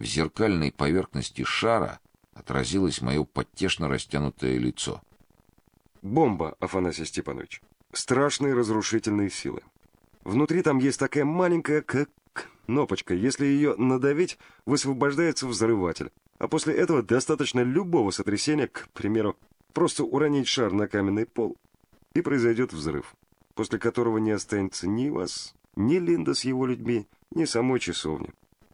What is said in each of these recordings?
в зеркальной поверхности шара отразилось мое потешно растянутое лицо. Бомба, Афанасий Степанович. Страшные разрушительные силы. Внутри там есть такая маленькая как кнопочка. Если ее надавить, высвобождается взрыватель. А после этого достаточно любого сотрясения, к примеру, просто уронить шар на каменный пол, и произойдет взрыв, после которого не останется ни вас, ни Линда с его людьми, ни самой часовни.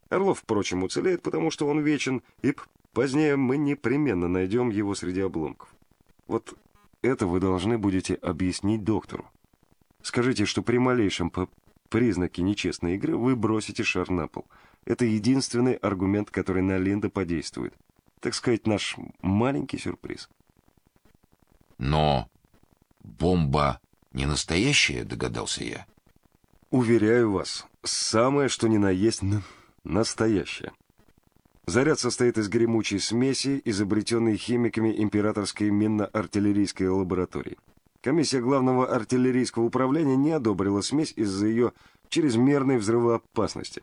Орлов, впрочем, уцелеет, потому что он вечен, и позднее мы непременно найдем его среди обломков. Вот это вы должны будете объяснить доктору. Скажите, что при малейшем по признаке нечестной игры вы бросите шар на пол. Это единственный аргумент, который на Линда подействует. Так сказать, наш маленький сюрприз. Но бомба не настоящая, догадался я. Уверяю вас, самое что ни на есть настоящее. Заряд состоит из гремучей смеси, изобретенной химиками императорской минно-артиллерийской лаборатории. Комиссия главного артиллерийского управления не одобрила смесь из-за ее чрезмерной взрывоопасности.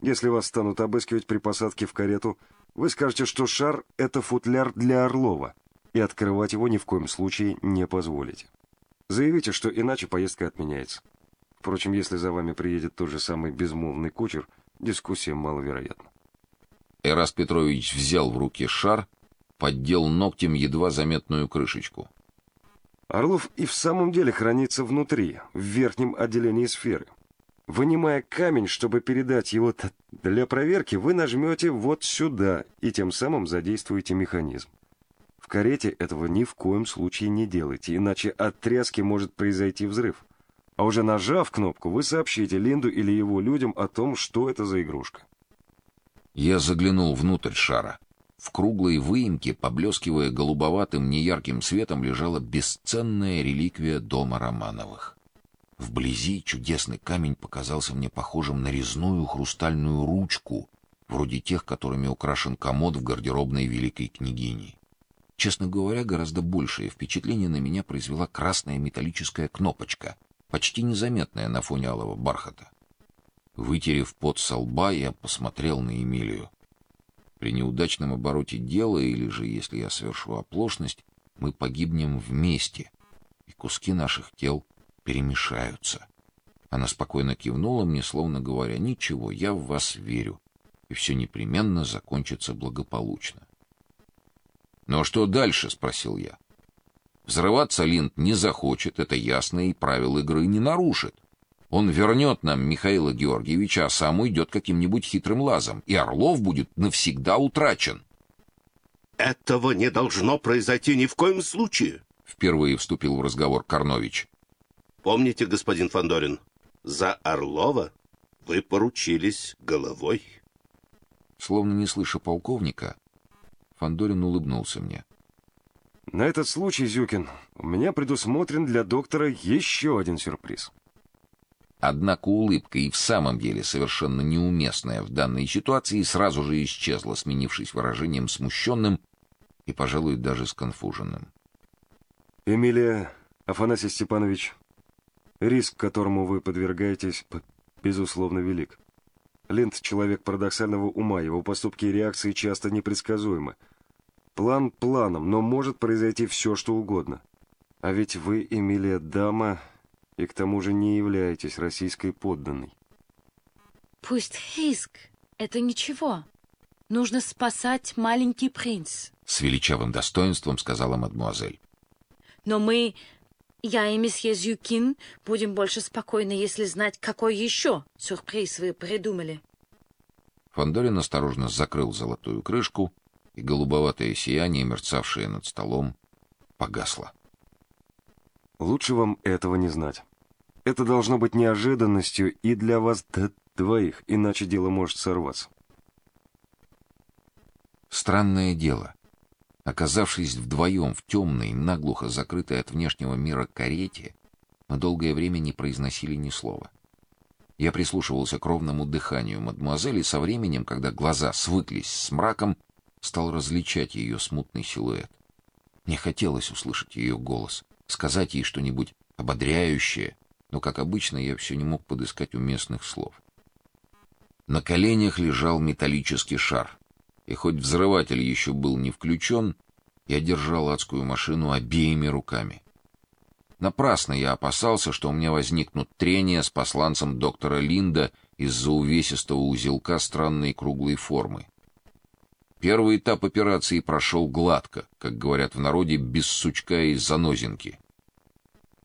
Если вас станут обыскивать при посадке в карету, вы скажете, что шар — это футляр для Орлова, и открывать его ни в коем случае не позволите. Заявите, что иначе поездка отменяется. Впрочем, если за вами приедет тот же самый безмолвный кучер, дискуссия маловероятна. Эраст Петрович взял в руки шар, поддел ногтем едва заметную крышечку. Орлов и в самом деле хранится внутри, в верхнем отделении сферы. Вынимая камень, чтобы передать его для проверки, вы нажмете вот сюда и тем самым задействуете механизм. В карете этого ни в коем случае не делайте, иначе от тряски может произойти взрыв. А уже нажав кнопку, вы сообщите Линду или его людям о том, что это за игрушка. Я заглянул внутрь шара. В круглой выемке, поблескивая голубоватым неярким светом, лежала бесценная реликвия дома Романовых. Вблизи чудесный камень показался мне похожим на резную хрустальную ручку, вроде тех, которыми украшен комод в гардеробной великой княгини. Честно говоря, гораздо большее впечатление на меня произвела красная металлическая кнопочка, почти незаметная на фоне алого бархата. Вытерев пот со лба, я посмотрел на Эмилию. При неудачном обороте дела или же если я совершу оплошность, мы погибнем вместе, и куски наших тел перемешаются. Она спокойно кивнула мне, словно говоря: "Ничего, я в вас верю, и все непременно закончится благополучно". "Ну а что дальше?" спросил я. Взрываться Линд не захочет, это ясно, и правил игры не нарушит. Он вернет нам Михаила Георгиевича, а сам уйдет каким-нибудь хитрым лазом, и Орлов будет навсегда утрачен. Этого не должно произойти ни в коем случае, впервые вступил в разговор Карнович. Помните, господин Фандорин, за Орлова вы поручились головой. Словно не слыша полковника, Фандорин улыбнулся мне. На этот случай, Зюкин, у меня предусмотрен для доктора еще один сюрприз. Однако улыбка и в самом деле совершенно неуместная в данной ситуации сразу же исчезла, сменившись выражением смущенным и, пожалуй, даже сконфуженным. Эмилия Афанасий Степанович, риск, которому вы подвергаетесь, безусловно, велик. Линд человек парадоксального ума, его поступки и реакции часто непредсказуемы. План планом, но может произойти все, что угодно. А ведь вы, Эмилия, дама, и к тому же не являетесь российской подданной. Пусть риск — это ничего. Нужно спасать маленький принц. С величавым достоинством сказала мадмуазель. Но мы, я и месье Зюкин, будем больше спокойны, если знать, какой еще сюрприз вы придумали. Фандорин осторожно закрыл золотую крышку, и голубоватое сияние, мерцавшее над столом, погасло. Лучше вам этого не знать. Это должно быть неожиданностью и для вас двоих, иначе дело может сорваться. Странное дело. Оказавшись вдвоем в темной, наглухо закрытой от внешнего мира карете, мы долгое время не произносили ни слова. Я прислушивался к ровному дыханию мадемуазели, со временем, когда глаза свыклись с мраком, стал различать ее смутный силуэт. Мне хотелось услышать ее голос, сказать ей что-нибудь ободряющее, но, как обычно, я все не мог подыскать уместных слов. На коленях лежал металлический шар. И хоть взрыватель еще был не включен, я держал адскую машину обеими руками. Напрасно я опасался, что у меня возникнут трения с посланцем доктора Линда из-за увесистого узелка странной круглой формы. Первый этап операции прошел гладко, как говорят в народе, без сучка и занозинки.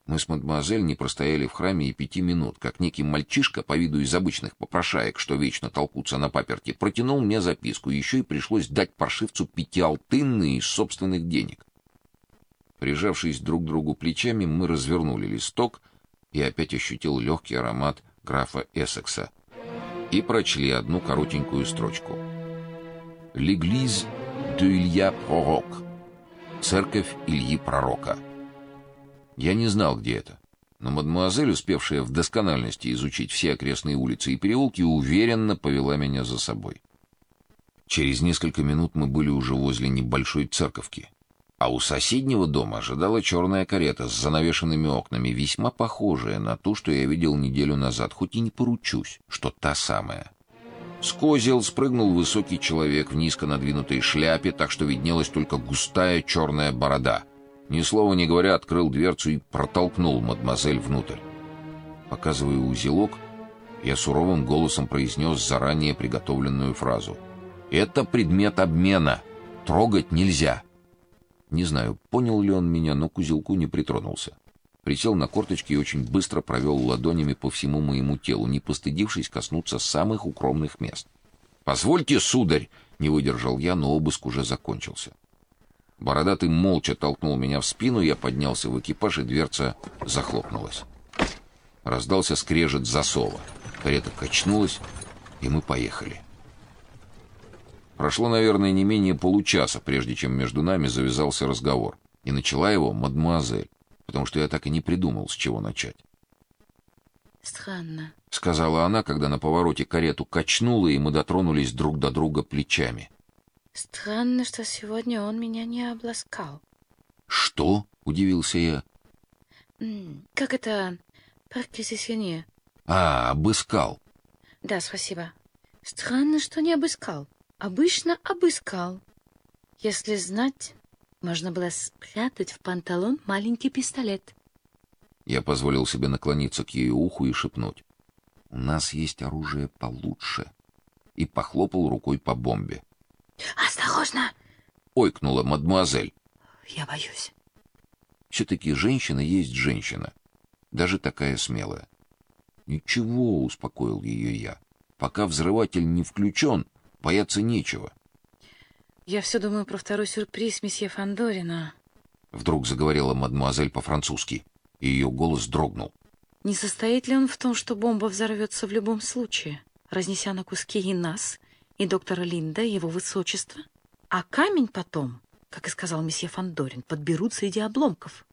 Мы с мадемуазель не простояли в храме и пяти минут, как некий мальчишка, по виду из обычных попрошаек, что вечно толкутся на паперти, протянул мне записку, еще и пришлось дать паршивцу пятиалтынные из собственных денег. Прижавшись друг к другу плечами, мы развернули листок и опять ощутил легкий аромат графа Эссекса и прочли одну коротенькую строчку. «L'église de Илья Пророк» Церковь Ильи Пророка. Я не знал, где это, но мадемуазель, успевшая в доскональности изучить все окрестные улицы и переулки, уверенно повела меня за собой. Через несколько минут мы были уже возле небольшой церковки, а у соседнего дома ожидала черная карета с занавешенными окнами, весьма похожая на ту, что я видел неделю назад, хоть и не поручусь, что та самая. С козел спрыгнул высокий человек в низко надвинутой шляпе, так что виднелась только густая черная борода — ни слова не говоря, открыл дверцу и протолкнул мадемуазель внутрь. Показывая узелок, я суровым голосом произнес заранее приготовленную фразу. «Это предмет обмена. Трогать нельзя». Не знаю, понял ли он меня, но к узелку не притронулся. Присел на корточки и очень быстро провел ладонями по всему моему телу, не постыдившись коснуться самых укромных мест. «Позвольте, сударь!» — не выдержал я, но обыск уже закончился. Бородатый молча толкнул меня в спину, я поднялся в экипаж, и дверца захлопнулась. Раздался скрежет засова. Карета качнулась, и мы поехали. Прошло, наверное, не менее получаса, прежде чем между нами завязался разговор. И начала его мадмуазель, потому что я так и не придумал, с чего начать. «Странно», — сказала она, когда на повороте карету качнула, и мы дотронулись друг до друга плечами. Странно, что сегодня он меня не обласкал. Что? удивился я. Как это перквизиционер? А, обыскал. Да, спасибо. Странно, что не обыскал. Обычно обыскал. Если знать, можно было спрятать в панталон маленький пистолет. Я позволил себе наклониться к ее уху и шепнуть: "У нас есть оружие получше". И похлопал рукой по бомбе. «Осторожно!» — ойкнула мадмуазель. «Я боюсь». Все-таки женщина есть женщина, даже такая смелая. «Ничего», — успокоил ее я. «Пока взрыватель не включен, бояться нечего». «Я все думаю про второй сюрприз месье Фандорина. Вдруг заговорила мадмуазель по-французски, и ее голос дрогнул. «Не состоит ли он в том, что бомба взорвется в любом случае, разнеся на куски и нас, и доктора Линда, и его высочество. А камень потом, как и сказал месье Фандорин, подберут среди обломков.